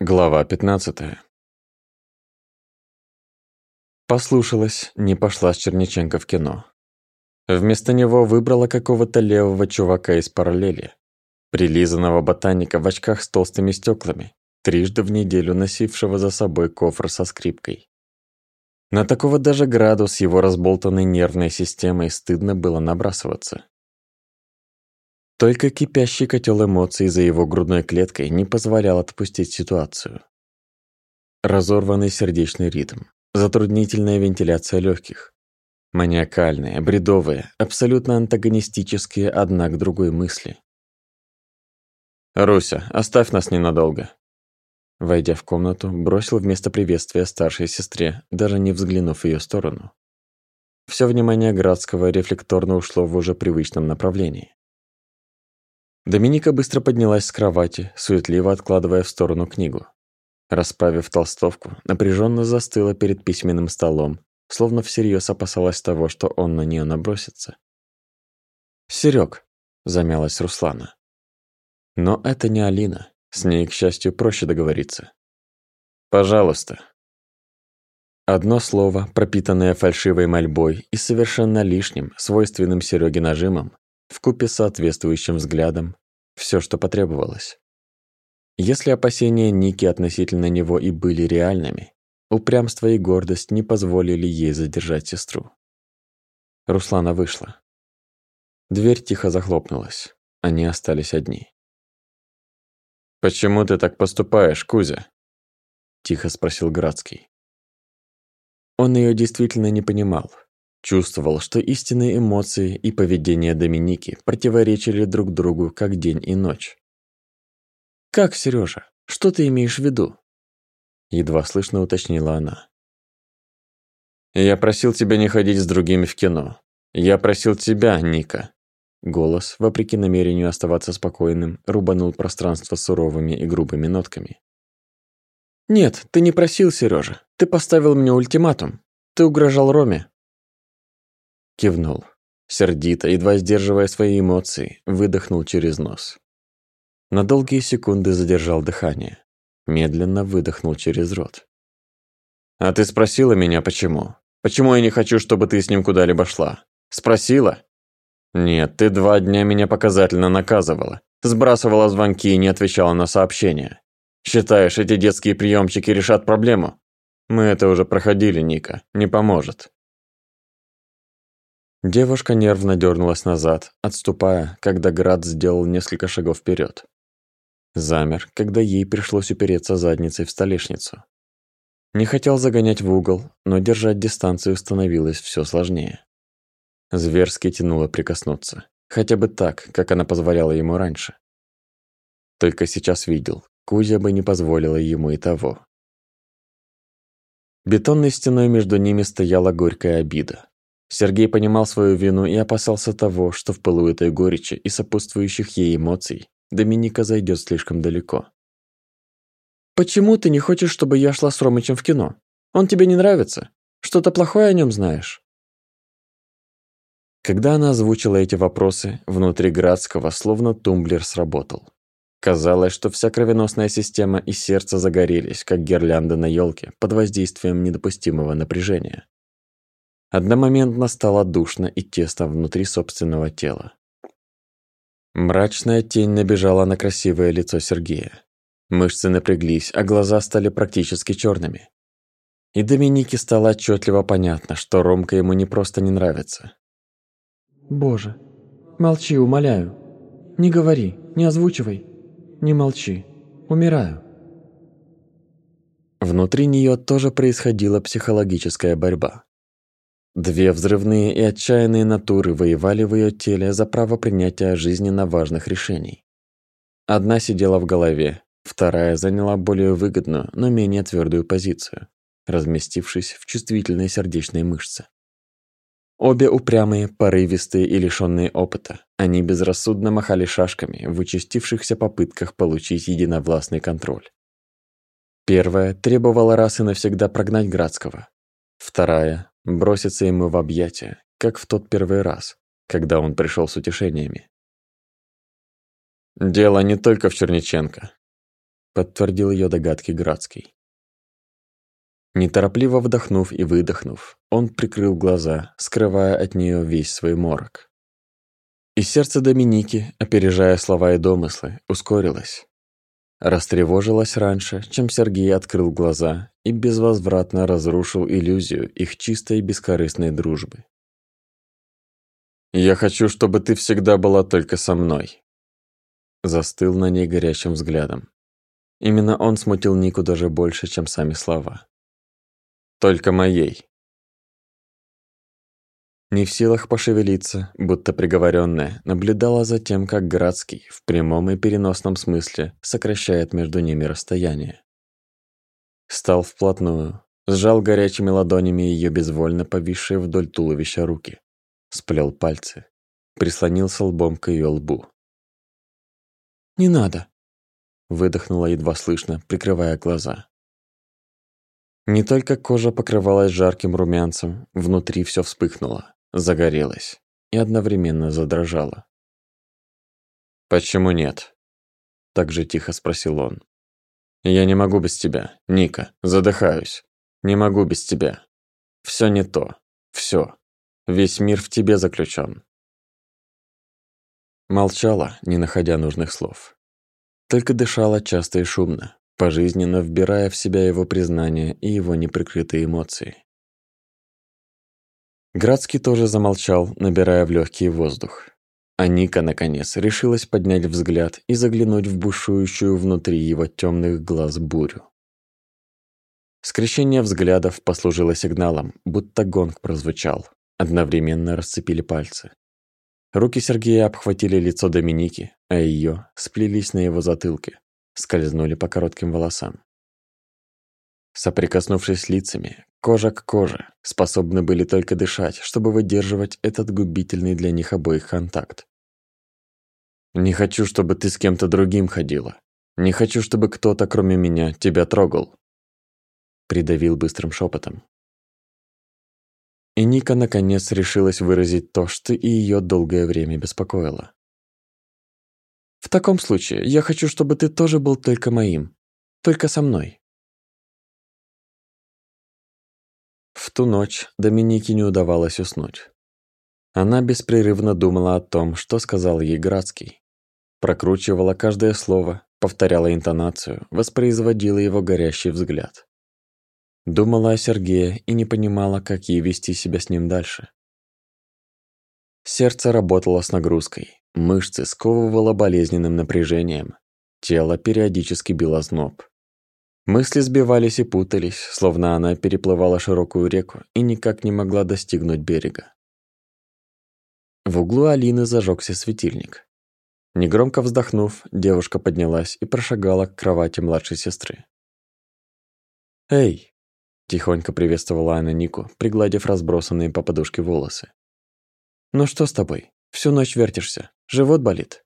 Глава 15. Послушалась, не пошла с Черниченко в кино. Вместо него выбрала какого-то левого чувака из параллели. Прилизанного ботаника в очках с толстыми стеклами, трижды в неделю носившего за собой кофр со скрипкой. На такого даже градус его разболтанной нервной системой стыдно было набрасываться. Только кипящий котел эмоций за его грудной клеткой не позволял отпустить ситуацию. Разорванный сердечный ритм, затруднительная вентиляция легких, маниакальные, бредовые, абсолютно антагонистические одна к другой мысли. «Руся, оставь нас ненадолго». Войдя в комнату, бросил вместо приветствия старшей сестре, даже не взглянув в ее сторону. Все внимание Градского рефлекторно ушло в уже привычном направлении. Доминика быстро поднялась с кровати, суетливо откладывая в сторону книгу. Расправив толстовку, напряженно застыла перед письменным столом, словно всерьез опасалась того, что он на нее набросится. «Серёг», — замялась Руслана. «Но это не Алина. С ней, к счастью, проще договориться». «Пожалуйста». Одно слово, пропитанное фальшивой мольбой и совершенно лишним, свойственным Серёге нажимом, вкупе с соответствующим взглядом, все, что потребовалось. Если опасения Ники относительно него и были реальными, упрямство и гордость не позволили ей задержать сестру. Руслана вышла. Дверь тихо захлопнулась. Они остались одни. «Почему ты так поступаешь, Кузя?» Тихо спросил Градский. Он ее действительно не понимал. Чувствовал, что истинные эмоции и поведение Доминики противоречили друг другу как день и ночь. «Как, Сережа? Что ты имеешь в виду?» Едва слышно уточнила она. «Я просил тебя не ходить с другими в кино. Я просил тебя, Ника». Голос, вопреки намерению оставаться спокойным, рубанул пространство суровыми и грубыми нотками. «Нет, ты не просил, Сережа. Ты поставил мне ультиматум. Ты угрожал Роме. Кивнул. Сердито, едва сдерживая свои эмоции, выдохнул через нос. На долгие секунды задержал дыхание. Медленно выдохнул через рот. «А ты спросила меня, почему? Почему я не хочу, чтобы ты с ним куда-либо шла? Спросила?» «Нет, ты два дня меня показательно наказывала. Сбрасывала звонки и не отвечала на сообщения. Считаешь, эти детские приемчики решат проблему? Мы это уже проходили, Ника. Не поможет. Девушка нервно дернулась назад, отступая, когда Град сделал несколько шагов вперед. Замер, когда ей пришлось упереться задницей в столешницу. Не хотел загонять в угол, но держать дистанцию становилось все сложнее. Зверски тянуло прикоснуться, хотя бы так, как она позволяла ему раньше. Только сейчас видел, Кузя бы не позволила ему и того. Бетонной стеной между ними стояла горькая обида. Сергей понимал свою вину и опасался того, что в пылу этой горечи и сопутствующих ей эмоций Доминика зайдет слишком далеко. «Почему ты не хочешь, чтобы я шла с Ромычем в кино? Он тебе не нравится? Что-то плохое о нем знаешь?» Когда она озвучила эти вопросы, внутри Градского словно тумблер сработал. Казалось, что вся кровеносная система и сердце загорелись, как гирлянда на елке, под воздействием недопустимого напряжения. Одномоментно стало душно и тесно внутри собственного тела. Мрачная тень набежала на красивое лицо Сергея. Мышцы напряглись, а глаза стали практически черными. И Доминике стало отчетливо понятно, что Ромка ему не просто не нравится. «Боже, молчи, умоляю. Не говори, не озвучивай. Не молчи. Умираю». Внутри нее тоже происходила психологическая борьба. Две взрывные и отчаянные натуры воевали в ее теле за право принятия жизненно важных решений. Одна сидела в голове, вторая заняла более выгодную, но менее твердую позицию, разместившись в чувствительной сердечной мышце. Обе упрямые, порывистые и лишённые опыта, они безрассудно махали шашками в участившихся попытках получить единовластный контроль. Первая требовала раз и навсегда прогнать Градского. Вторая броситься ему в объятия, как в тот первый раз, когда он пришел с утешениями. «Дело не только в Черниченко», подтвердил ее догадки Градский. Неторопливо вдохнув и выдохнув, он прикрыл глаза, скрывая от нее весь свой морок. И сердце Доминики, опережая слова и домыслы, ускорилось. Растревожилось раньше, чем Сергей открыл глаза и безвозвратно разрушил иллюзию их чистой бескорыстной дружбы. «Я хочу, чтобы ты всегда была только со мной», застыл на ней горящим взглядом. Именно он смутил Нику даже больше, чем сами слова. «Только моей». Не в силах пошевелиться, будто приговоренная, наблюдала за тем, как Градский в прямом и переносном смысле сокращает между ними расстояние. Стал вплотную, сжал горячими ладонями ее безвольно повисшие вдоль туловища руки, сплел пальцы, прислонился лбом к ее лбу. «Не надо!» Выдохнула едва слышно, прикрывая глаза. Не только кожа покрывалась жарким румянцем, внутри все вспыхнуло, загорелось и одновременно задрожало. «Почему нет?» Так же тихо спросил он. «Я не могу без тебя, Ника, задыхаюсь. Не могу без тебя. Все не то, все. Весь мир в тебе заключен. Молчала, не находя нужных слов. Только дышала часто и шумно, пожизненно вбирая в себя его признание и его неприкрытые эмоции. Градский тоже замолчал, набирая в легкий воздух. А Ника, наконец, решилась поднять взгляд и заглянуть в бушующую внутри его темных глаз бурю. Скрещение взглядов послужило сигналом, будто гонг прозвучал. Одновременно расцепили пальцы. Руки Сергея обхватили лицо Доминики, а ее сплелись на его затылке, скользнули по коротким волосам. Соприкоснувшись лицами, кожа к коже, способны были только дышать, чтобы выдерживать этот губительный для них обоих контакт. «Не хочу, чтобы ты с кем-то другим ходила. Не хочу, чтобы кто-то, кроме меня, тебя трогал», придавил быстрым шепотом, и Ника наконец решилась выразить то, что и ее долгое время беспокоило. «В таком случае я хочу, чтобы ты тоже был только моим. Только со мной». В ту ночь Доминике не удавалось уснуть. Она беспрерывно думала о том, что сказал ей Градский. Прокручивала каждое слово, повторяла интонацию, воспроизводила его горящий взгляд. Думала о Сергее и не понимала, как ей вести себя с ним дальше. Сердце работало с нагрузкой, мышцы сковывало болезненным напряжением, тело периодически било зноб. Мысли сбивались и путались, словно она переплывала широкую реку и никак не могла достигнуть берега. В углу Алины зажегся светильник. Негромко вздохнув, девушка поднялась и прошагала к кровати младшей сестры. «Эй, Тихонько приветствовала она Нику, пригладив разбросанные по подушке волосы. «Ну что с тобой? Всю ночь вертишься. Живот болит?»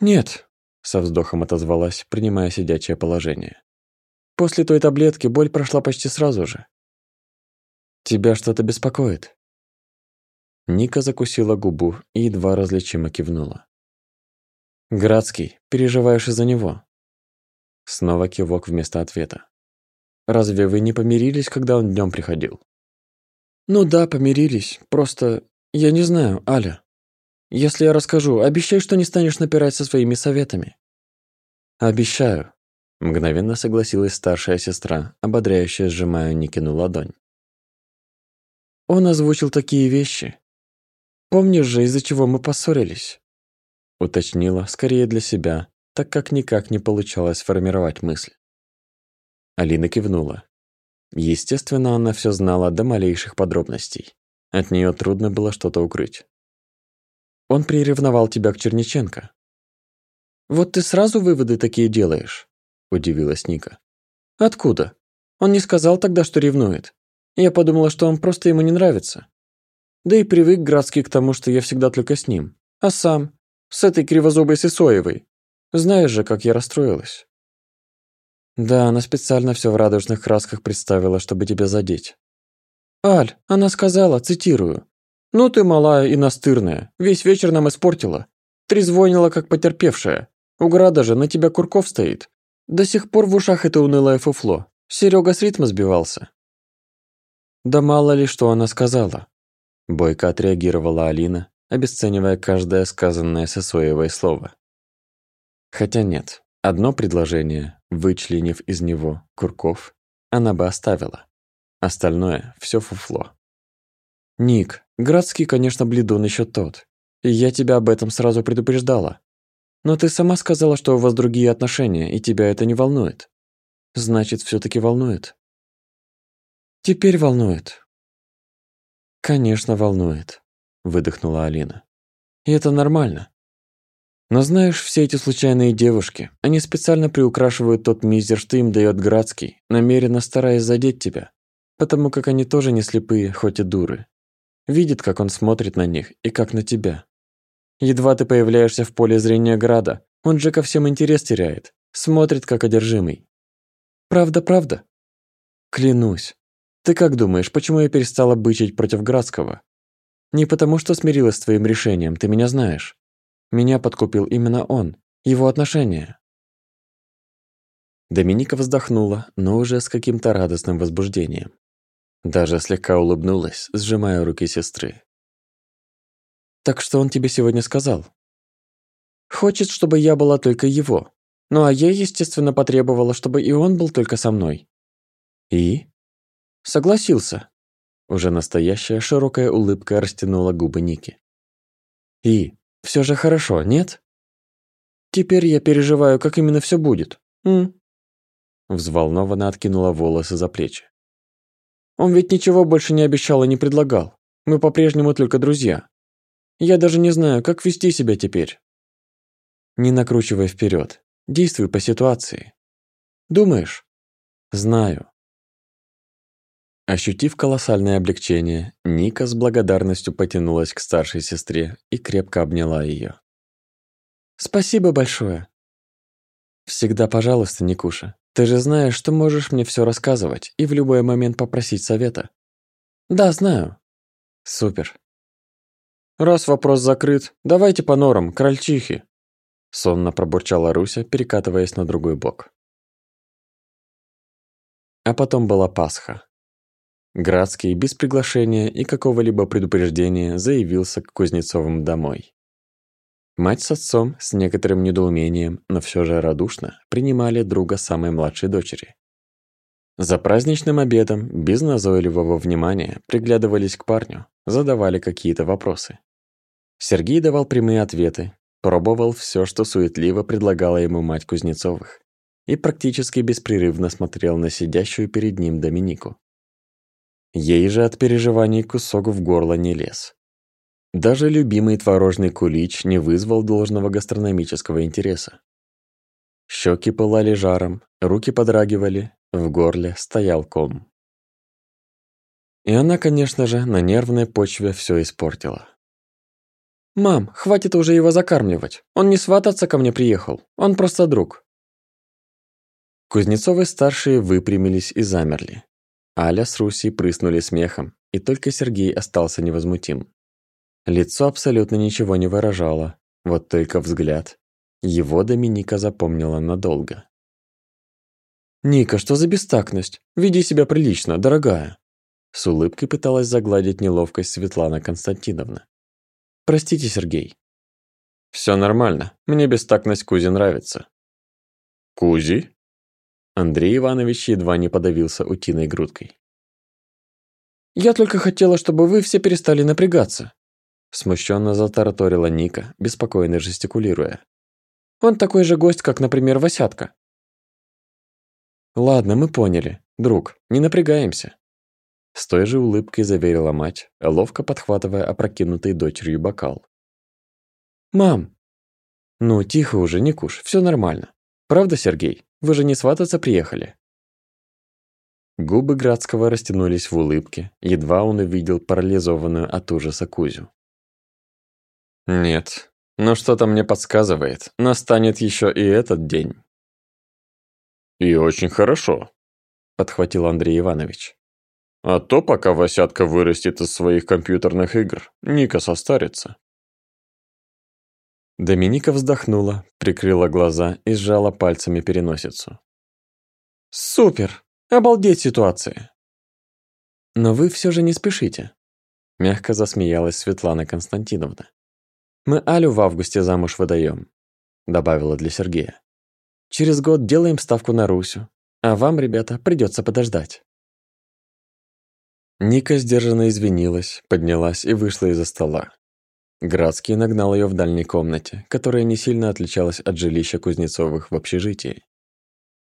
«Нет», — со вздохом отозвалась, принимая сидячее положение. «После той таблетки боль прошла почти сразу же». «Тебя что-то беспокоит?» Ника закусила губу и едва различимо кивнула. «Градский, переживаешь из-за него?» Снова кивок вместо ответа. Разве вы не помирились, когда он днем приходил? Ну да, помирились. Просто я не знаю, Аля. Если я расскажу, обещай, что не станешь напирать со своими советами. Обещаю. Мгновенно согласилась старшая сестра, ободряюще сжимая Никину ладонь. Он озвучил такие вещи. Помнишь же, из-за чего мы поссорились? Уточнила, скорее для себя, так как никак не получалось сформировать мысль. Алина кивнула. Естественно, она все знала до малейших подробностей. От нее трудно было что-то укрыть. Он приревновал тебя к Черниченко. Вот ты сразу выводы такие делаешь, удивилась Ника. Откуда? Он не сказал тогда, что ревнует. Я подумала, что он просто ему не нравится. Да и привык Градский к тому, что я всегда только с ним. А сам? С этой кривозубой Сысоевой. Знаешь же, как я расстроилась. Да, она специально все в радужных красках представила, чтобы тебя задеть. «Аль, она сказала, цитирую, «Ну ты малая и настырная, весь вечер нам испортила. Трезвонила, как потерпевшая. У Града же на тебя Курков стоит. До сих пор в ушах это унылое фуфло. Серега с ритма сбивался. Да мало ли, что она сказала. Бойко отреагировала Алина, обесценивая каждое сказанное Сосоевое слово. Хотя нет, одно предложение, вычленив из него Курков, она бы оставила. Остальное все фуфло. «Ник, Градский, конечно, бледун еще тот. И я тебя об этом сразу предупреждала. Но ты сама сказала, что у вас другие отношения, и тебя это не волнует. Значит, все таки волнует. Теперь волнует. Конечно, волнует, выдохнула Алина. И это нормально. Но знаешь, все эти случайные девушки, они специально приукрашивают тот мизер, что им дает Градский, намеренно стараясь задеть тебя, потому как они тоже не слепые, хоть и дуры. Видит, как он смотрит на них и как на тебя. Едва ты появляешься в поле зрения Града, он же ко всем интерес теряет, смотрит как одержимый. Правда, правда? Клянусь. Ты как думаешь, почему я перестала бычить против Градского? Не потому, что смирилась с твоим решением, ты меня знаешь. Меня подкупил именно он, его отношения. Доминика вздохнула, но уже с каким-то радостным возбуждением. Даже слегка улыбнулась, сжимая руки сестры. Так что он тебе сегодня сказал? Хочет, чтобы я была только его. Ну а я, естественно, потребовала, чтобы и он был только со мной. И? Согласился. Уже настоящая широкая улыбка растянула губы Ники. И? Все же хорошо, нет? Теперь я переживаю, как именно все будет. М? Взволнованно откинула волосы за плечи. Он ведь ничего больше не обещал и не предлагал. Мы по-прежнему только друзья. Я даже не знаю, как вести себя теперь. Не накручивай вперед. Действуй по ситуации. Думаешь? Знаю. Ощутив колоссальное облегчение, Ника с благодарностью потянулась к старшей сестре и крепко обняла ее. Спасибо большое. Всегда пожалуйста, Никуша. Ты же знаешь, что можешь мне все рассказывать и в любой момент попросить совета. Да, знаю. Супер. «Раз вопрос закрыт, давайте по норам, крольчихи!» Сонно пробурчала Руся, перекатываясь на другой бок. А потом была Пасха. Градский без приглашения и какого-либо предупреждения заявился к Кузнецовым домой. Мать с отцом с некоторым недоумением, но все же радушно принимали друга самой младшей дочери. За праздничным обедом без назойливого внимания приглядывались к парню, задавали какие-то вопросы. Сергей давал прямые ответы, пробовал все, что суетливо предлагала ему мать Кузнецовых, и практически беспрерывно смотрел на сидящую перед ним Доминику. Ей же от переживаний кусок в горло не лез. Даже любимый творожный кулич не вызвал должного гастрономического интереса. Щеки пылали жаром, руки подрагивали, в горле стоял ком. И она, конечно же, на нервной почве все испортила. «Мам, хватит уже его закармливать. Он не свататься ко мне приехал. Он просто друг». Кузнецовы-старшие выпрямились и замерли. Аля с Русей прыснули смехом, и только Сергей остался невозмутим. Лицо абсолютно ничего не выражало, вот только взгляд. Его Доминика запомнила надолго. «Ника, что за бестактность? Веди себя прилично, дорогая!» С улыбкой пыталась загладить неловкость Светлана Константиновна. «Простите, Сергей». Все нормально, мне бестактность Кузи нравится». «Кузи?» Андрей Иванович едва не подавился утиной грудкой. «Я только хотела, чтобы вы все перестали напрягаться», смущенно затараторила Ника, беспокойно жестикулируя. «Он такой же гость, как, например, Васятка. «Ладно, мы поняли. Друг, не напрягаемся». С той же улыбкой заверила мать, ловко подхватывая опрокинутый дочерью бокал. «Мам!» «Ну, тихо уже, не куш, все нормально. Правда, Сергей? Вы же не свататься приехали?» Губы Градского растянулись в улыбке, едва он увидел парализованную от ужаса Кузю. «Нет, но что-то мне подсказывает, настанет еще и этот день». «И очень хорошо», – подхватил Андрей Иванович. «А то, пока Васятка вырастет из своих компьютерных игр, Ника состарится». Доминика вздохнула, прикрыла глаза и сжала пальцами переносицу. «Супер! Обалдеть ситуация!» «Но вы все же не спешите», – мягко засмеялась Светлана Константиновна. «Мы Алю в августе замуж выдаем», – добавила для Сергея. «Через год делаем ставку на Русю, а вам, ребята, придется подождать». Ника сдержанно извинилась, поднялась и вышла из-за стола. Градский нагнал ее в дальней комнате, которая не сильно отличалась от жилища Кузнецовых в общежитии.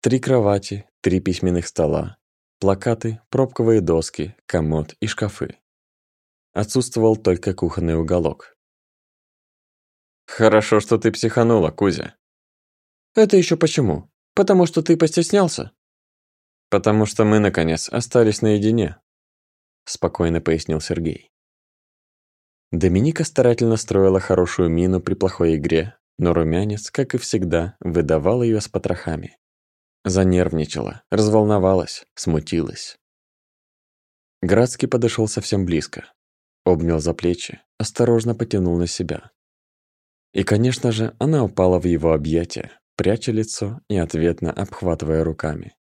Три кровати, три письменных стола, плакаты, пробковые доски, комод и шкафы. Отсутствовал только кухонный уголок. «Хорошо, что ты психанула, Кузя». «Это еще почему? Потому что ты постеснялся?» «Потому что мы, наконец, остались наедине», спокойно пояснил Сергей. Доминика старательно строила хорошую мину при плохой игре, но румянец, как и всегда, выдавал ее с потрохами. Занервничала, разволновалась, смутилась. Градский подошел совсем близко, обнял за плечи, осторожно потянул на себя. И, конечно же, она упала в его объятия, пряча лицо и ответно обхватывая руками.